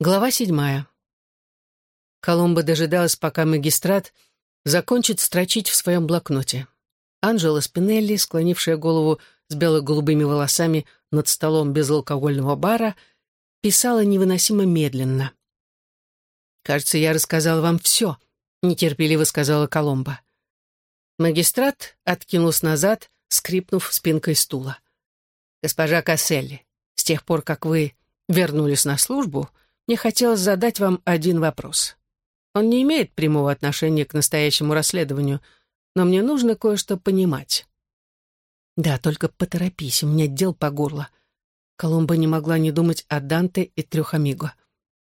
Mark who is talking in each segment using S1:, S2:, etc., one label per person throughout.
S1: Глава седьмая. Коломба дожидалась, пока магистрат закончит строчить в своем блокноте. Анжела Спинелли, склонившая голову с бело-голубыми волосами над столом безалкогольного бара, писала невыносимо медленно. «Кажется, я рассказала вам все», — нетерпеливо сказала Коломба. Магистрат откинулся назад, скрипнув спинкой стула. «Госпожа Касселли, с тех пор, как вы вернулись на службу, — мне хотелось задать вам один вопрос. Он не имеет прямого отношения к настоящему расследованию, но мне нужно кое-что понимать. Да, только поторопись, у меня дел по горло. Коломба не могла не думать о Данте и трех Амиго.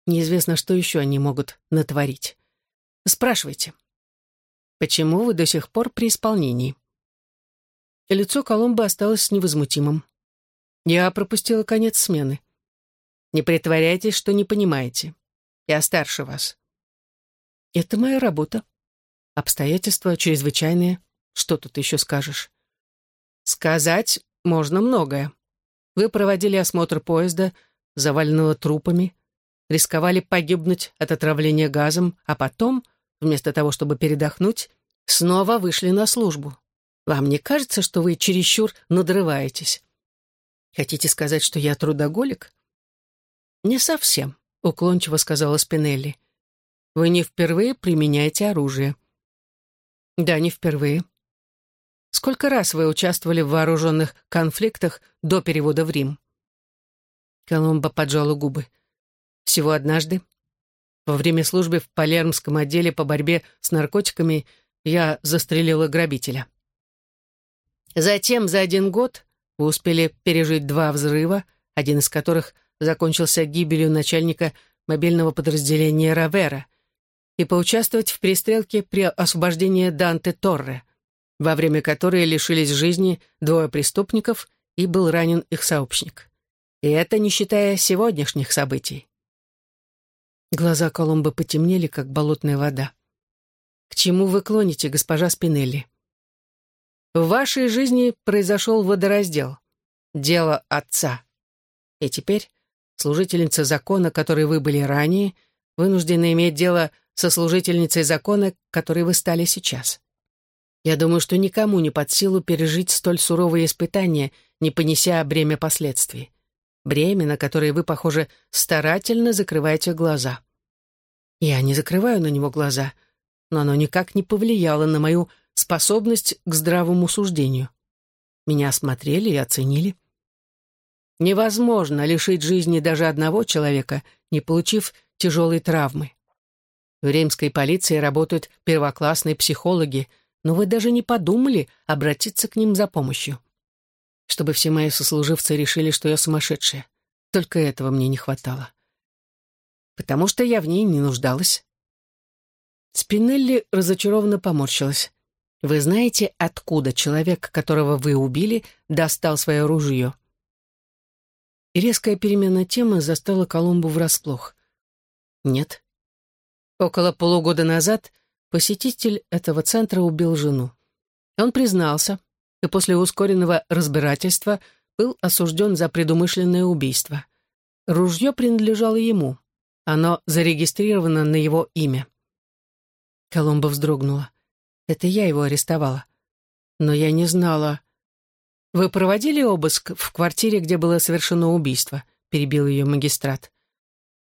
S1: Неизвестно, что еще они могут натворить. Спрашивайте. Почему вы до сих пор при исполнении? И лицо Коломбы осталось невозмутимым. Я пропустила конец смены. Не притворяйтесь, что не понимаете. Я старше вас. Это моя работа. Обстоятельства чрезвычайные. Что тут еще скажешь? Сказать можно многое. Вы проводили осмотр поезда, заваленного трупами, рисковали погибнуть от отравления газом, а потом, вместо того, чтобы передохнуть, снова вышли на службу. Вам не кажется, что вы чересчур надрываетесь? Хотите сказать, что я трудоголик? «Не совсем», — уклончиво сказала Спинелли. «Вы не впервые применяете оружие». «Да, не впервые». «Сколько раз вы участвовали в вооруженных конфликтах до перевода в Рим?» Коломба поджала губы. «Всего однажды. Во время службы в Палермском отделе по борьбе с наркотиками я застрелила грабителя. Затем за один год вы успели пережить два взрыва, один из которых — закончился гибелью начальника мобильного подразделения Равера, и поучаствовать в перестрелке при освобождении Данте Торре, во время которой лишились жизни двое преступников и был ранен их сообщник. И это не считая сегодняшних событий. Глаза Коломбо потемнели, как болотная вода. «К чему вы клоните, госпожа Спинелли?» «В вашей жизни произошел водораздел. Дело отца. И теперь служительница закона, которой вы были ранее, вынуждена иметь дело со служительницей закона, которой вы стали сейчас. Я думаю, что никому не под силу пережить столь суровые испытания, не понеся бремя последствий. Бремя, на которое вы, похоже, старательно закрываете глаза. Я не закрываю на него глаза, но оно никак не повлияло на мою способность к здравому суждению. Меня осмотрели и оценили. Невозможно лишить жизни даже одного человека, не получив тяжелой травмы. В римской полиции работают первоклассные психологи, но вы даже не подумали обратиться к ним за помощью. Чтобы все мои сослуживцы решили, что я сумасшедшая. Только этого мне не хватало. Потому что я в ней не нуждалась. Спинелли разочарованно поморщилась. «Вы знаете, откуда человек, которого вы убили, достал свое ружье?» Резкая перемена темы застала Колумбу врасплох. Нет. Около полугода назад посетитель этого центра убил жену. Он признался, и после ускоренного разбирательства был осужден за предумышленное убийство. Ружье принадлежало ему. Оно зарегистрировано на его имя. Коломба вздрогнула. Это я его арестовала. Но я не знала, «Вы проводили обыск в квартире, где было совершено убийство?» — перебил ее магистрат.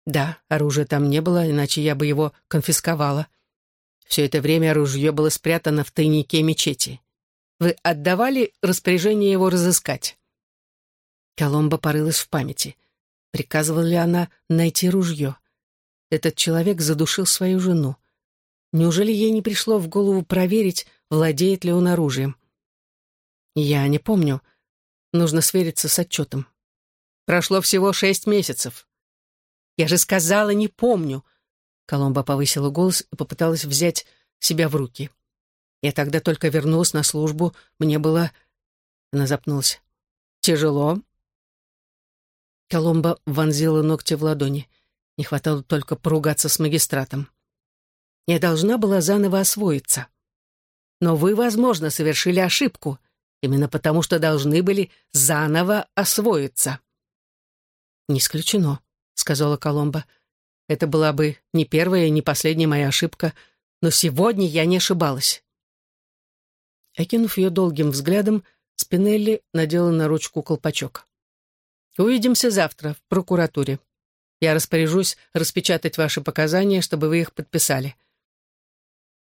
S1: «Да, оружия там не было, иначе я бы его конфисковала. Все это время оружие было спрятано в тайнике мечети. Вы отдавали распоряжение его разыскать?» Коломба порылась в памяти. Приказывала ли она найти ружье? Этот человек задушил свою жену. Неужели ей не пришло в голову проверить, владеет ли он оружием? Я не помню. Нужно свериться с отчетом. Прошло всего шесть месяцев. Я же сказала, не помню. Коломба повысила голос и попыталась взять себя в руки. Я тогда только вернулась на службу. Мне было... Она запнулась. Тяжело. Коломба вонзила ногти в ладони. Не хватало только поругаться с магистратом. Я должна была заново освоиться. Но вы, возможно, совершили ошибку — именно потому что должны были заново освоиться. «Не исключено», — сказала Коломба. Это была бы не первая и не последняя моя ошибка, но сегодня я не ошибалась. Окинув ее долгим взглядом, Спинелли надела на ручку колпачок. «Увидимся завтра в прокуратуре. Я распоряжусь распечатать ваши показания, чтобы вы их подписали.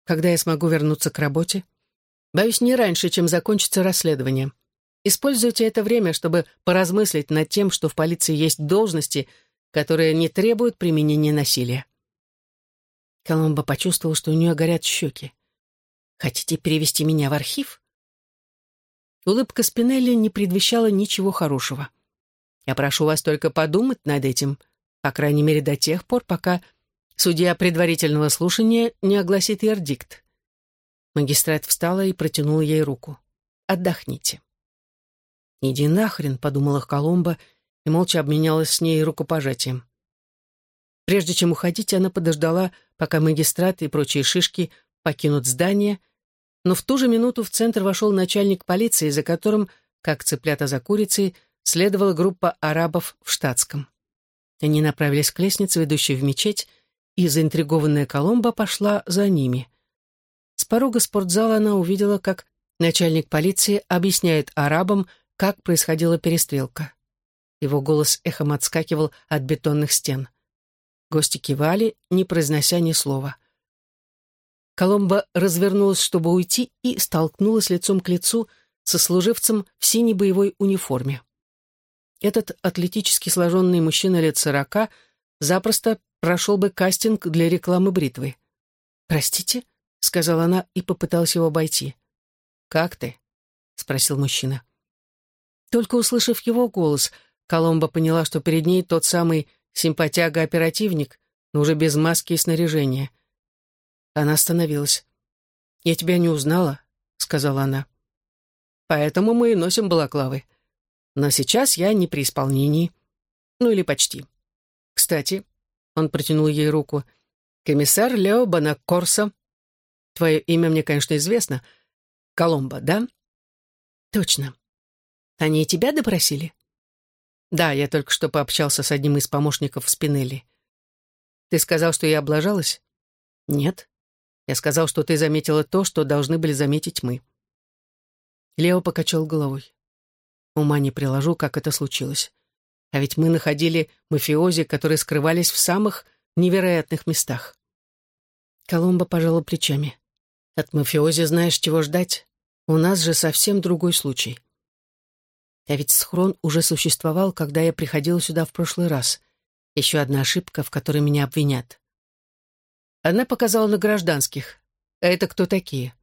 S1: Когда я смогу вернуться к работе? Боюсь, не раньше, чем закончится расследование. Используйте это время, чтобы поразмыслить над тем, что в полиции есть должности, которые не требуют применения насилия». Коломбо почувствовал, что у нее горят щеки. «Хотите перевести меня в архив?» Улыбка Спинелли не предвещала ничего хорошего. «Я прошу вас только подумать над этим, по крайней мере до тех пор, пока судья предварительного слушания не огласит вердикт». Магистрат встала и протянула ей руку. «Отдохните». «Иди нахрен», — подумала Коломба и молча обменялась с ней рукопожатием. Прежде чем уходить, она подождала, пока магистрат и прочие шишки покинут здание, но в ту же минуту в центр вошел начальник полиции, за которым, как цыплята за курицей, следовала группа арабов в штатском. Они направились к лестнице, ведущей в мечеть, и заинтригованная Коломба пошла за ними. С порога спортзала она увидела, как начальник полиции объясняет арабам, как происходила перестрелка. Его голос эхом отскакивал от бетонных стен. Гости кивали, не произнося ни слова. Коломба развернулась, чтобы уйти, и столкнулась лицом к лицу со служивцем в синей боевой униформе. Этот атлетически сложенный мужчина лет сорока запросто прошел бы кастинг для рекламы бритвы. «Простите?» — сказала она и попыталась его обойти. «Как ты?» — спросил мужчина. Только услышав его голос, Коломба поняла, что перед ней тот самый симпатяга-оперативник, но уже без маски и снаряжения — она остановилась. «Я тебя не узнала», — сказала она. «Поэтому мы и носим балаклавы. Но сейчас я не при исполнении. Ну или почти. Кстати, он протянул ей руку. «Комиссар Лео Бонакорсо. Твое имя мне, конечно, известно. Коломбо, да?» «Точно. Они и тебя допросили?» «Да, я только что пообщался с одним из помощников Спинелли. Ты сказал, что я облажалась?» «Нет. Я сказал, что ты заметила то, что должны были заметить мы. Лео покачал головой. Ума не приложу, как это случилось. А ведь мы находили мафиози, которые скрывались в самых невероятных местах. Коломбо пожала плечами. От мафиози знаешь, чего ждать. У нас же совсем другой случай. А ведь схрон уже существовал, когда я приходила сюда в прошлый раз. Еще одна ошибка, в которой меня обвинят. Она показала на гражданских. А это кто такие?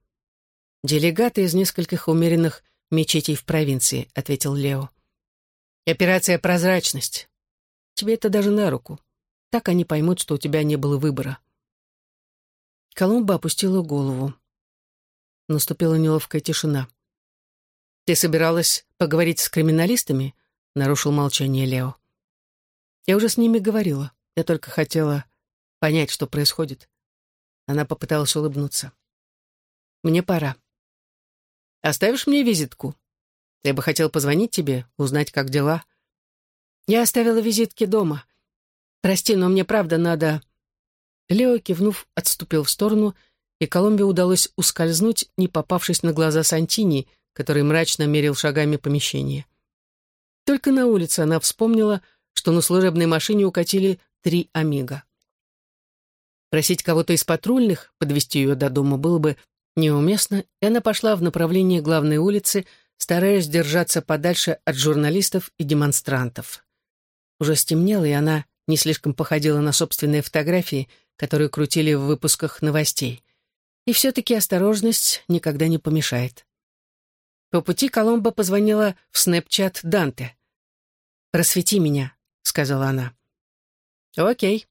S1: Делегаты из нескольких умеренных мечетей в провинции, ответил Лео. Операция «Прозрачность». Тебе это даже на руку. Так они поймут, что у тебя не было выбора. Колумба опустила голову. Наступила неловкая тишина. «Ты собиралась поговорить с криминалистами?» — нарушил молчание Лео. «Я уже с ними говорила. Я только хотела понять, что происходит. Она попыталась улыбнуться. «Мне пора. Оставишь мне визитку? Я бы хотел позвонить тебе, узнать, как дела». «Я оставила визитки дома. Прости, но мне правда надо...» Лео, кивнув, отступил в сторону, и Колумбе удалось ускользнуть, не попавшись на глаза Сантини, который мрачно мерил шагами помещение. Только на улице она вспомнила, что на служебной машине укатили три «Амиго». Просить кого-то из патрульных подвести ее до дома было бы неуместно, и она пошла в направлении главной улицы, стараясь держаться подальше от журналистов и демонстрантов. Уже стемнело, и она не слишком походила на собственные фотографии, которые крутили в выпусках новостей. И все-таки осторожность никогда не помешает. По пути Коломбо позвонила в снэпчат Данте. «Просвети меня», — сказала она. «Окей»,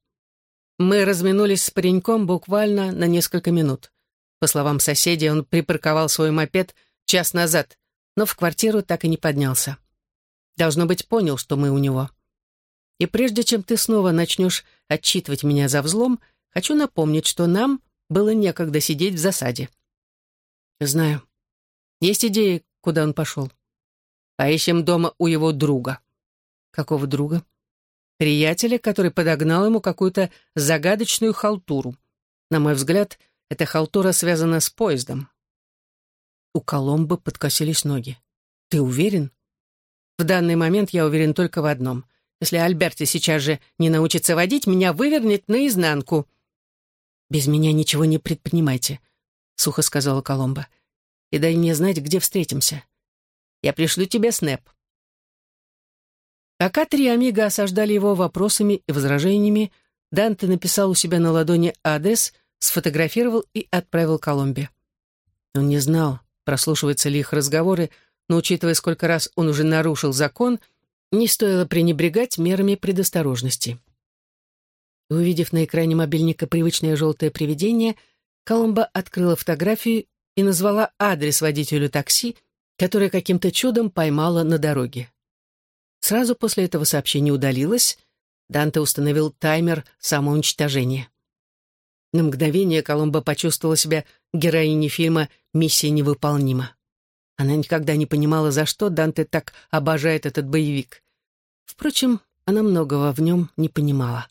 S1: мы разминулись с пареньком буквально на несколько минут. По словам соседей, он припарковал свой мопед час назад, но в квартиру так и не поднялся. Должно быть, понял, что мы у него. И прежде чем ты снова начнешь отчитывать меня за взлом, хочу напомнить, что нам было некогда сидеть в засаде. Знаю. Есть идеи, куда он пошел. А ищем дома у его друга. Какого друга? приятеля, который подогнал ему какую-то загадочную халтуру. На мой взгляд, эта халтура связана с поездом. У Коломбо подкосились ноги. «Ты уверен?» «В данный момент я уверен только в одном. Если Альберти сейчас же не научится водить, меня вывернет наизнанку». «Без меня ничего не предпринимайте», — сухо сказала Коломбо. «И дай мне знать, где встретимся. Я пришлю тебе снэп». Пока три амиго осаждали его вопросами и возражениями, Данте написал у себя на ладони адрес, сфотографировал и отправил Коломбе. Он не знал, прослушиваются ли их разговоры, но, учитывая, сколько раз он уже нарушил закон, не стоило пренебрегать мерами предосторожности. Увидев на экране мобильника привычное желтое привидение, Коломба открыла фотографию и назвала адрес водителю такси, которое каким-то чудом поймала на дороге. Сразу после этого сообщение удалилось, Данте установил таймер самоуничтожения. На мгновение Коломба почувствовала себя героиней фильма «Миссия невыполнима». Она никогда не понимала, за что Данте так обожает этот боевик. Впрочем, она многого в нем не понимала.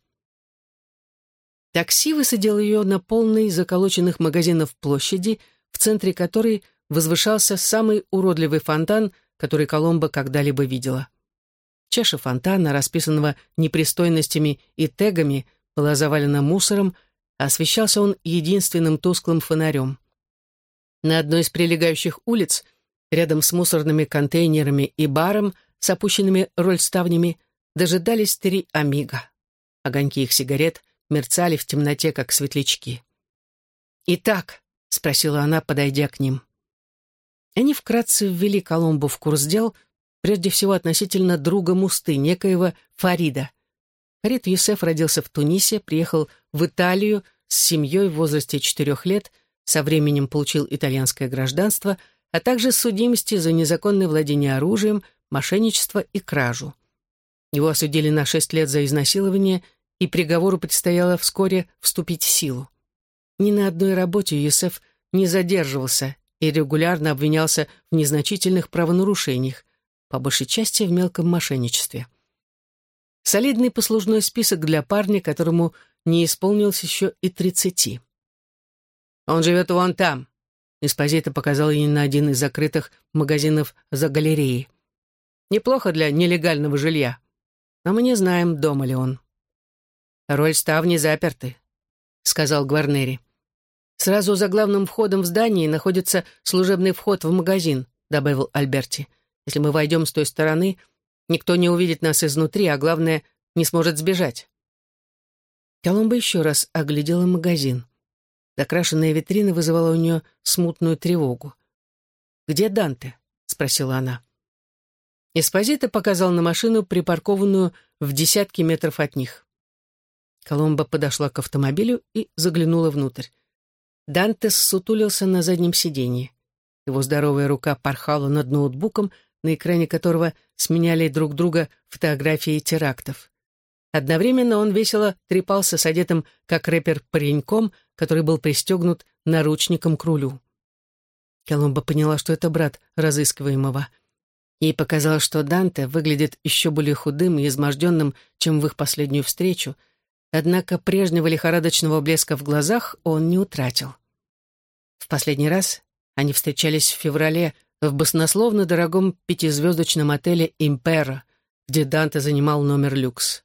S1: Такси высадил ее на полной заколоченных магазинов площади, в центре которой возвышался самый уродливый фонтан, который Коломба когда-либо видела. Чаша фонтана, расписанного непристойностями и тегами, была завалена мусором, а освещался он единственным тусклым фонарем. На одной из прилегающих улиц, рядом с мусорными контейнерами и баром с опущенными рольставнями, дожидались три амиго. Огоньки их сигарет мерцали в темноте, как светлячки. «Итак», — спросила она, подойдя к ним. Они вкратце ввели Коломбу в курс дел, прежде всего относительно друга Мусты, некоего Фарида. Фарид Юсеф родился в Тунисе, приехал в Италию с семьей в возрасте четырех лет, со временем получил итальянское гражданство, а также судимости за незаконное владение оружием, мошенничество и кражу. Его осудили на шесть лет за изнасилование и приговору предстояло вскоре вступить в силу. Ни на одной работе Юсеф не задерживался и регулярно обвинялся в незначительных правонарушениях, по большей части в мелком мошенничестве. Солидный послужной список для парня, которому не исполнилось еще и тридцати. «Он живет вон там», — Эспозита показал ей на один из закрытых магазинов за галереей. «Неплохо для нелегального жилья. Но мы не знаем, дома ли он». «Роль ставни заперты», — сказал Гварнери. «Сразу за главным входом в здание находится служебный вход в магазин», — добавил Альберти. «Если мы войдем с той стороны, никто не увидит нас изнутри, а главное, не сможет сбежать». Коломба еще раз оглядела магазин. Докрашенная витрина вызывала у нее смутную тревогу. «Где Данте?» — спросила она. Эспозито показал на машину, припаркованную в десятки метров от них. Коломба подошла к автомобилю и заглянула внутрь. Дантес сутулился на заднем сиденье. Его здоровая рука порхала над ноутбуком, на экране которого сменяли друг друга фотографии терактов. Одновременно он весело трепался с одетым, как рэпер, пареньком, который был пристегнут наручником к рулю. Коломба поняла, что это брат разыскиваемого. Ей показалось, что Данте выглядит еще более худым и изможденным, чем в их последнюю встречу — Однако прежнего лихорадочного блеска в глазах он не утратил. В последний раз они встречались в феврале в баснословно дорогом пятизвездочном отеле «Импера», где Данте занимал номер люкс.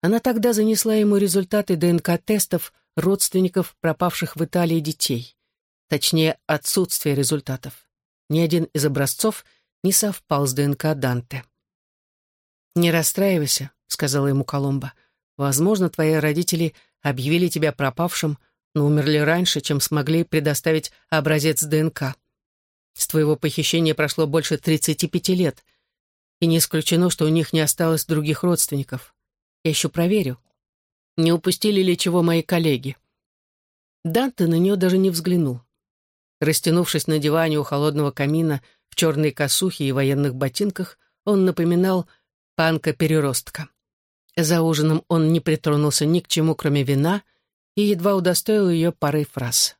S1: Она тогда занесла ему результаты ДНК-тестов родственников пропавших в Италии детей. Точнее, отсутствие результатов. Ни один из образцов не совпал с ДНК Данте. «Не расстраивайся», — сказала ему Коломба. Возможно, твои родители объявили тебя пропавшим, но умерли раньше, чем смогли предоставить образец ДНК. С твоего похищения прошло больше 35 лет, и не исключено, что у них не осталось других родственников. Я еще проверю. Не упустили ли чего мои коллеги? Данте на нее даже не взглянул. Растянувшись на диване у холодного камина в черной косухе и военных ботинках, он напоминал панка-переростка. За ужином он не притронулся ни к чему, кроме вина, и едва удостоил ее парой фраз.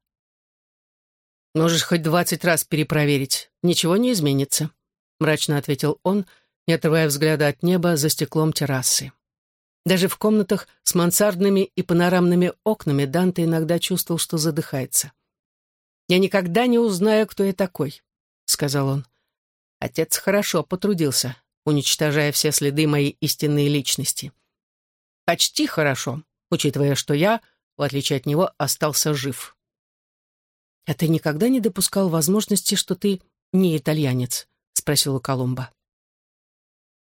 S1: «Можешь хоть двадцать раз перепроверить, ничего не изменится», — мрачно ответил он, не отрывая взгляда от неба за стеклом террасы. Даже в комнатах с мансардными и панорамными окнами Данте иногда чувствовал, что задыхается. «Я никогда не узнаю, кто я такой», — сказал он. Отец хорошо потрудился, уничтожая все следы моей истинной личности. Почти хорошо, учитывая, что я, в отличие от него, остался жив. «А ты никогда не допускал возможности, что ты не итальянец?» — спросила Колумба.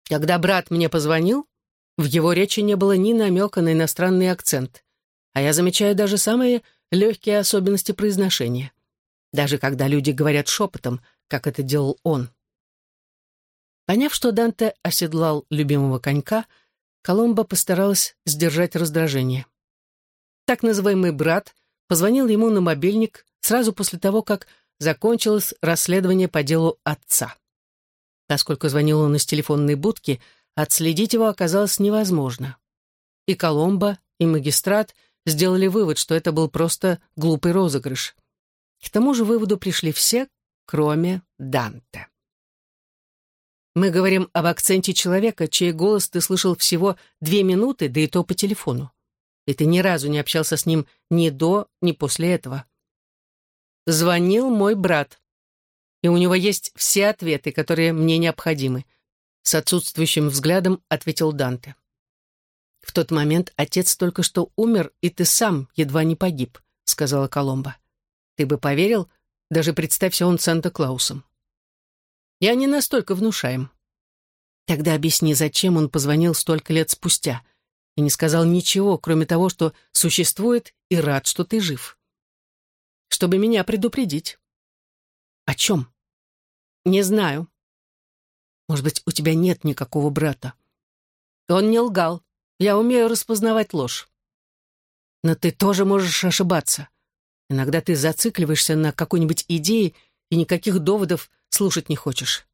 S1: Когда брат мне позвонил, в его речи не было ни намека на иностранный акцент, а я замечаю даже самые легкие особенности произношения, даже когда люди говорят шепотом, как это делал он. Поняв, что Данте оседлал любимого конька, Коломбо постаралась сдержать раздражение. Так называемый брат позвонил ему на мобильник сразу после того, как закончилось расследование по делу отца. Поскольку звонил он из телефонной будки, отследить его оказалось невозможно. И Коломбо, и магистрат сделали вывод, что это был просто глупый розыгрыш. К тому же выводу пришли все, кроме Данте. Мы говорим об акценте человека, чей голос ты слышал всего две минуты, да и то по телефону. И ты ни разу не общался с ним ни до, ни после этого. Звонил мой брат. И у него есть все ответы, которые мне необходимы. С отсутствующим взглядом ответил Данте. В тот момент отец только что умер, и ты сам едва не погиб, сказала Коломба. Ты бы поверил, даже представься он Санта-Клаусом. Я не настолько внушаем. Тогда объясни, зачем он позвонил столько лет спустя и не сказал ничего, кроме того, что существует и рад, что ты жив. Чтобы меня предупредить. О чем? Не знаю. Может быть, у тебя нет никакого брата. Он не лгал. Я умею распознавать ложь. Но ты тоже можешь ошибаться. Иногда ты зацикливаешься на какой-нибудь идее и никаких доводов слушать не хочешь.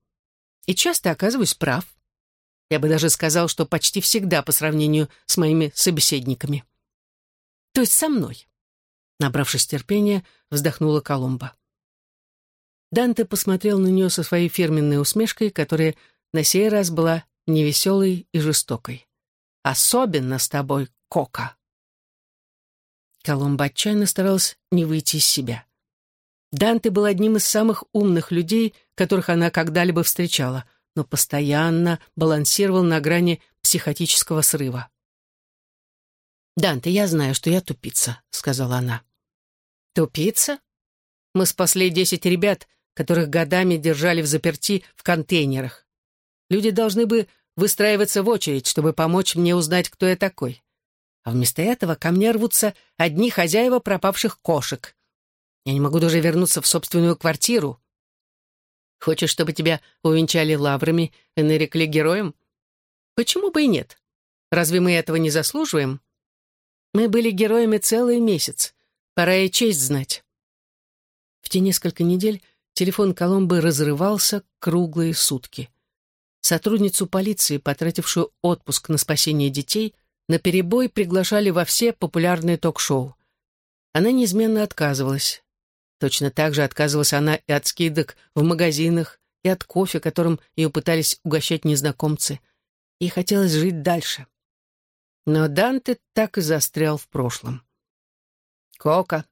S1: И часто оказываюсь прав. Я бы даже сказал, что почти всегда по сравнению с моими собеседниками. То есть со мной. Набравшись терпения, вздохнула Колумба. Данте посмотрел на нее со своей фирменной усмешкой, которая на сей раз была невеселой и жестокой. «Особенно с тобой, Кока!» Колумба отчаянно старалась не выйти из себя. Данте был одним из самых умных людей, которых она когда-либо встречала, но постоянно балансировал на грани психотического срыва. «Данте, я знаю, что я тупица», — сказала она. «Тупица? Мы спасли десять ребят, которых годами держали в заперти в контейнерах. Люди должны бы выстраиваться в очередь, чтобы помочь мне узнать, кто я такой. А вместо этого ко мне рвутся одни хозяева пропавших кошек. Я не могу даже вернуться в собственную квартиру. Хочешь, чтобы тебя увенчали лаврами и нарекли героем? Почему бы и нет? Разве мы этого не заслуживаем? Мы были героями целый месяц. Пора и честь знать. В те несколько недель телефон Коломбы разрывался круглые сутки. Сотрудницу полиции, потратившую отпуск на спасение детей, на перебой приглашали во все популярные ток-шоу. Она неизменно отказывалась. Точно так же отказывалась она и от скидок в магазинах, и от кофе, которым ее пытались угощать незнакомцы. Ей хотелось жить дальше. Но Данте так и застрял в прошлом. «Кока,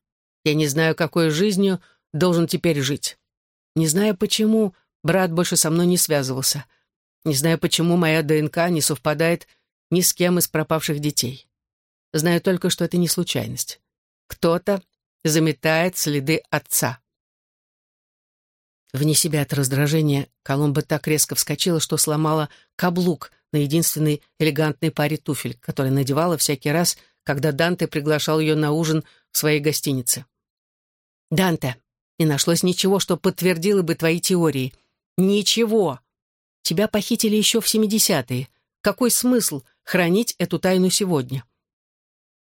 S1: я не знаю, какой жизнью должен теперь жить. Не знаю, почему брат больше со мной не связывался. Не знаю, почему моя ДНК не совпадает ни с кем из пропавших детей. Знаю только, что это не случайность. Кто-то заметает следы отца. Вне себя от раздражения Коломба так резко вскочила, что сломала каблук на единственной элегантной паре туфель, которую надевала всякий раз, когда Данте приглашал ее на ужин в своей гостинице. «Данте, не нашлось ничего, что подтвердило бы твои теории. Ничего. Тебя похитили еще в семидесятые. Какой смысл хранить эту тайну сегодня?»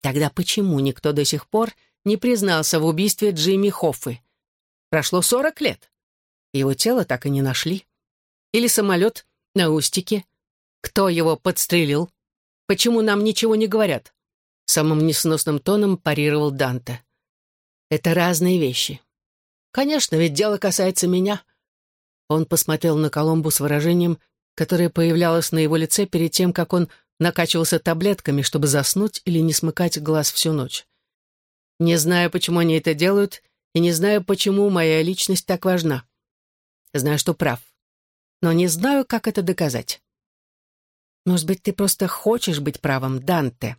S1: Тогда почему никто до сих пор не признался в убийстве Джимми Хоффы. Прошло сорок лет. Его тело так и не нашли. Или самолет на Устике. Кто его подстрелил? Почему нам ничего не говорят? Самым несносным тоном парировал Данте. Это разные вещи. Конечно, ведь дело касается меня. Он посмотрел на Коломбу с выражением, которое появлялось на его лице перед тем, как он накачивался таблетками, чтобы заснуть или не смыкать глаз всю ночь. Не знаю, почему они это делают, и не знаю, почему моя личность так важна. Знаю, что прав. Но не знаю, как это доказать. Может быть, ты просто хочешь быть правым, Данте?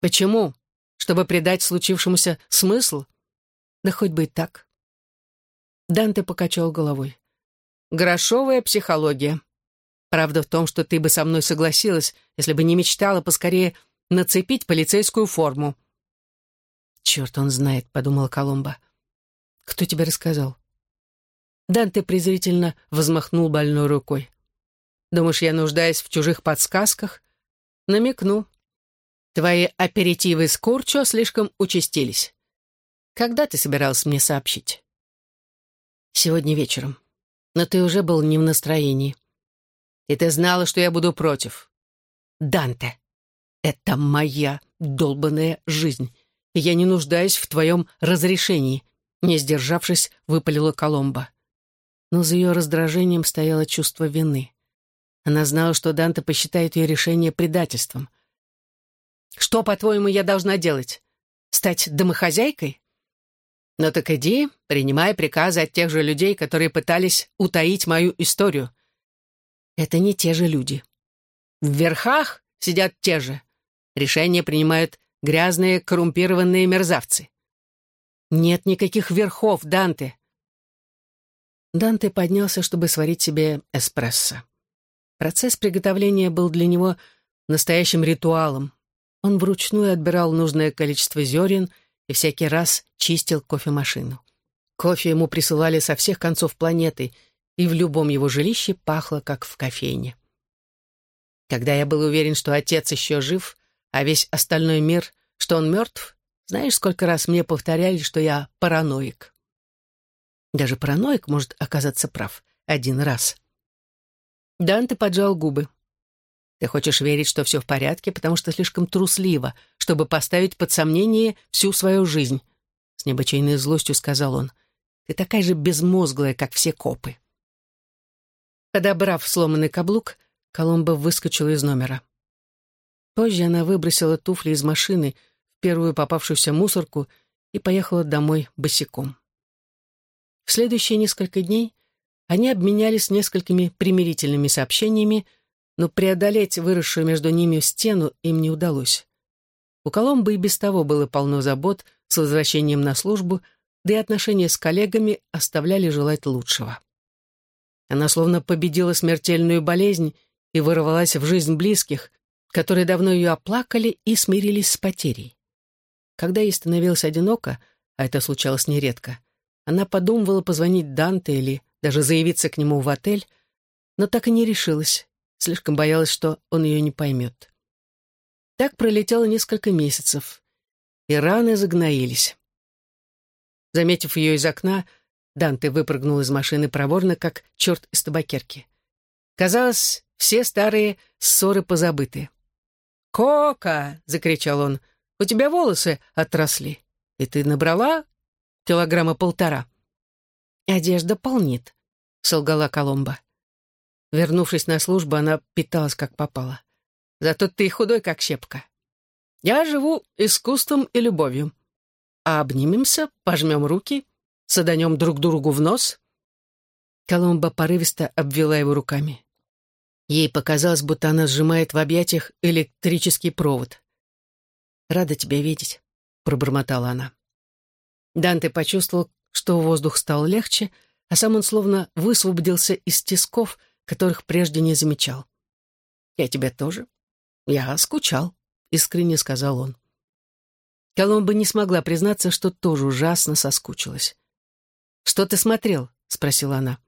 S1: Почему? Чтобы придать случившемуся смысл? Да хоть бы и так. Данте покачал головой. Грошовая психология. Правда в том, что ты бы со мной согласилась, если бы не мечтала поскорее нацепить полицейскую форму. «Черт, он знает», — подумала Коломба. «Кто тебе рассказал?» Данте презрительно взмахнул больной рукой. «Думаешь, я нуждаюсь в чужих подсказках?» «Намекну. Твои аперитивы с Курчо слишком участились. Когда ты собирался мне сообщить?» «Сегодня вечером. Но ты уже был не в настроении. И ты знала, что я буду против. Данте, это моя долбанная жизнь, я не нуждаюсь в твоем разрешении», не сдержавшись, выпалила Коломба но за ее раздражением стояло чувство вины. Она знала, что Данте посчитает ее решение предательством. «Что, по-твоему, я должна делать? Стать домохозяйкой?» «Ну так иди, принимай приказы от тех же людей, которые пытались утаить мою историю». «Это не те же люди. В верхах сидят те же. Решения принимают грязные, коррумпированные мерзавцы». «Нет никаких верхов, Данте. Данте поднялся, чтобы сварить себе эспрессо. Процесс приготовления был для него настоящим ритуалом. Он вручную отбирал нужное количество зерен и всякий раз чистил кофемашину. Кофе ему присылали со всех концов планеты, и в любом его жилище пахло, как в кофейне. Когда я был уверен, что отец еще жив, а весь остальной мир, что он мертв, знаешь, сколько раз мне повторяли, что я параноик. Даже параноик может оказаться прав один раз. Данте поджал губы. Ты хочешь верить, что все в порядке, потому что слишком трусливо, чтобы поставить под сомнение всю свою жизнь. С небочайной злостью сказал он. Ты такая же безмозглая, как все копы. Подобрав сломанный каблук, Коломба выскочила из номера. Позже она выбросила туфли из машины в первую попавшуюся мусорку и поехала домой босиком. В следующие несколько дней они обменялись несколькими примирительными сообщениями, но преодолеть выросшую между ними стену им не удалось. У Коломбы и без того было полно забот с возвращением на службу, да и отношения с коллегами оставляли желать лучшего. Она словно победила смертельную болезнь и вырвалась в жизнь близких, которые давно ее оплакали и смирились с потерей. Когда ей становилось одиноко, а это случалось нередко, она подумывала позвонить Данте или даже заявиться к нему в отель, но так и не решилась, слишком боялась, что он ее не поймет. Так пролетело несколько месяцев, и раны загноились. Заметив ее из окна, Данте выпрыгнул из машины проворно, как черт из табакерки. Казалось, все старые ссоры позабыты. «Кока!» — закричал он. «У тебя волосы отросли. И ты набрала килограмма полтора. «Одежда полнит», — солгала Коломба. Вернувшись на службу, она питалась как попало. «Зато ты худой, как щепка. Я живу искусством и любовью. А обнимемся, пожмем руки, саданем друг другу в нос». Коломба порывисто обвела его руками. Ей показалось, будто она сжимает в объятиях электрический провод. «Рада тебя видеть», — пробормотала она. Данте почувствовал, что воздух стал легче, а сам он словно высвободился из тисков, которых прежде не замечал. «Я тебя тоже. Я скучал», — искренне сказал он. Коломба не смогла признаться, что тоже ужасно соскучилась. «Что ты смотрел?» — спросила она.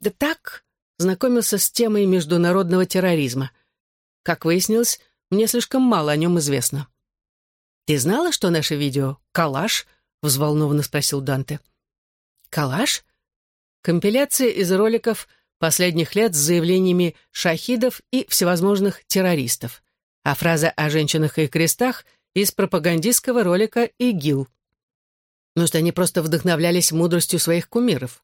S1: «Да так, знакомился с темой международного терроризма. Как выяснилось, мне слишком мало о нем известно. Ты знала, что наше видео — коллаж — взволнованно спросил Данте. «Калаш?» Компиляция из роликов последних лет с заявлениями шахидов и всевозможных террористов, а фраза о женщинах и крестах из пропагандистского ролика ИГИЛ. Может, они просто вдохновлялись мудростью своих кумиров.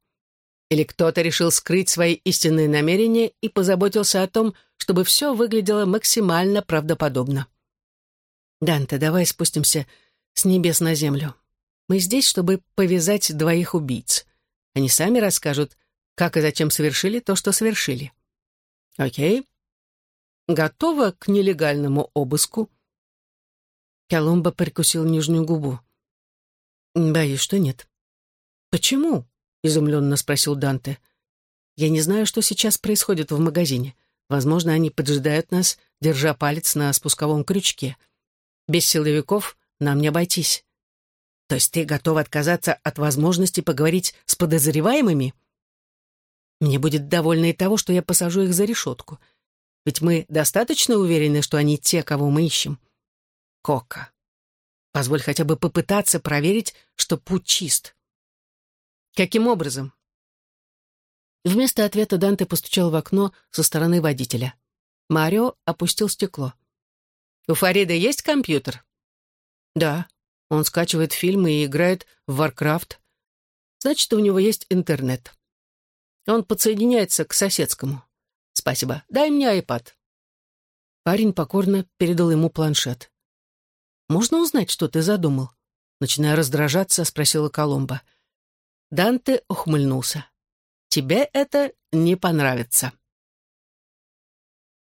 S1: Или кто-то решил скрыть свои истинные намерения и позаботился о том, чтобы все выглядело максимально правдоподобно. «Данте, давай спустимся с небес на землю. Мы здесь, чтобы повязать двоих убийц. Они сами расскажут, как и зачем совершили то, что совершили». «Окей. Готова к нелегальному обыску?» Колумба прикусил нижнюю губу. «Боюсь, что нет». «Почему?» — изумленно спросил Данте. «Я не знаю, что сейчас происходит в магазине. Возможно, они поджидают нас, держа палец на спусковом крючке. Без силовиков нам не обойтись». «То есть ты готова отказаться от возможности поговорить с подозреваемыми?» «Мне будет довольно и того, что я посажу их за решетку. Ведь мы достаточно уверены, что они те, кого мы ищем». «Кока, позволь хотя бы попытаться проверить, что путь чист». «Каким образом?» Вместо ответа Данте постучал в окно со стороны водителя. Марио опустил стекло. «У Фарида есть компьютер?» «Да. Он скачивает фильмы и играет в Warcraft. Значит, у него есть интернет. Он подсоединяется к соседскому. Спасибо. Дай мне iPad». Парень покорно передал ему планшет. «Можно узнать, что ты задумал?» Начиная раздражаться, спросила Коломба. Данте ухмыльнулся. «Тебе это не понравится».